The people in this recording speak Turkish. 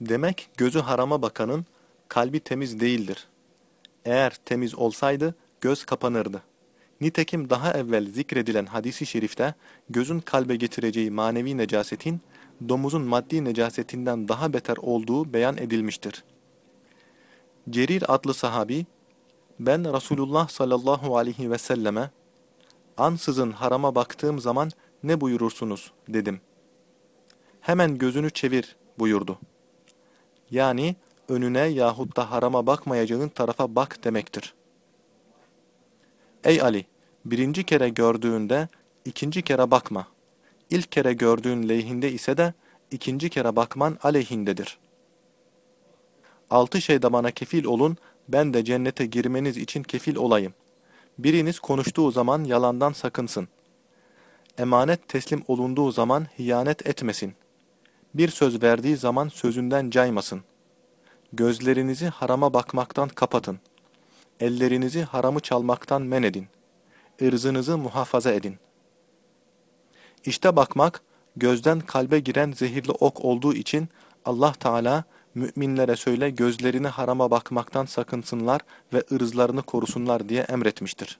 Demek gözü harama bakanın kalbi temiz değildir. Eğer temiz olsaydı göz kapanırdı. Nitekim daha evvel zikredilen hadisi şerifte gözün kalbe getireceği manevi necasetin domuzun maddi necasetinden daha beter olduğu beyan edilmiştir. Cerir adlı sahabi, ben Resulullah sallallahu aleyhi ve selleme, ansızın harama baktığım zaman ne buyurursunuz dedim. Hemen gözünü çevir buyurdu. Yani önüne yahut da harama bakmayacağın tarafa bak demektir. Ey Ali! Birinci kere gördüğünde ikinci kere bakma. İlk kere gördüğün lehinde ise de ikinci kere bakman aleyhindedir. Altı şeyde bana kefil olun, ben de cennete girmeniz için kefil olayım. Biriniz konuştuğu zaman yalandan sakınsın. Emanet teslim olunduğu zaman hiyanet etmesin. Bir söz verdiği zaman sözünden caymasın. Gözlerinizi harama bakmaktan kapatın. Ellerinizi haramı çalmaktan men edin. Irzınızı muhafaza edin. İşte bakmak, gözden kalbe giren zehirli ok olduğu için Allah Teala müminlere söyle gözlerini harama bakmaktan sakınsınlar ve ırzlarını korusunlar diye emretmiştir.